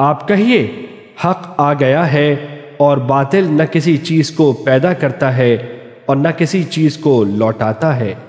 आप कहिए, हक आ गया है और बातिल न किसी चीज़ को पैदा करता है और न किसी चीज़ को लौटाता है।